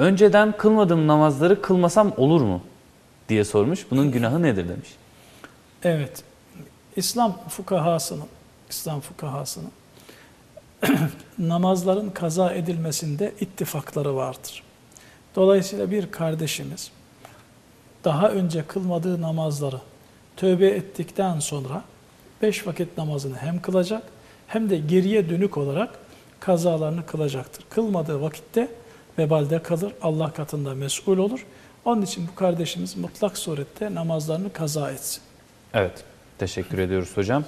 Önceden kılmadığım namazları kılmasam olur mu? diye sormuş. Bunun günahı nedir demiş. Evet. İslam fukahasının İslam fukahasının namazların kaza edilmesinde ittifakları vardır. Dolayısıyla bir kardeşimiz daha önce kılmadığı namazları tövbe ettikten sonra beş vakit namazını hem kılacak hem de geriye dönük olarak kazalarını kılacaktır. Kılmadığı vakitte vebalde kalır, Allah katında mesul olur. Onun için bu kardeşimiz mutlak surette namazlarını kaza etsin. Evet. Teşekkür ediyoruz hocam.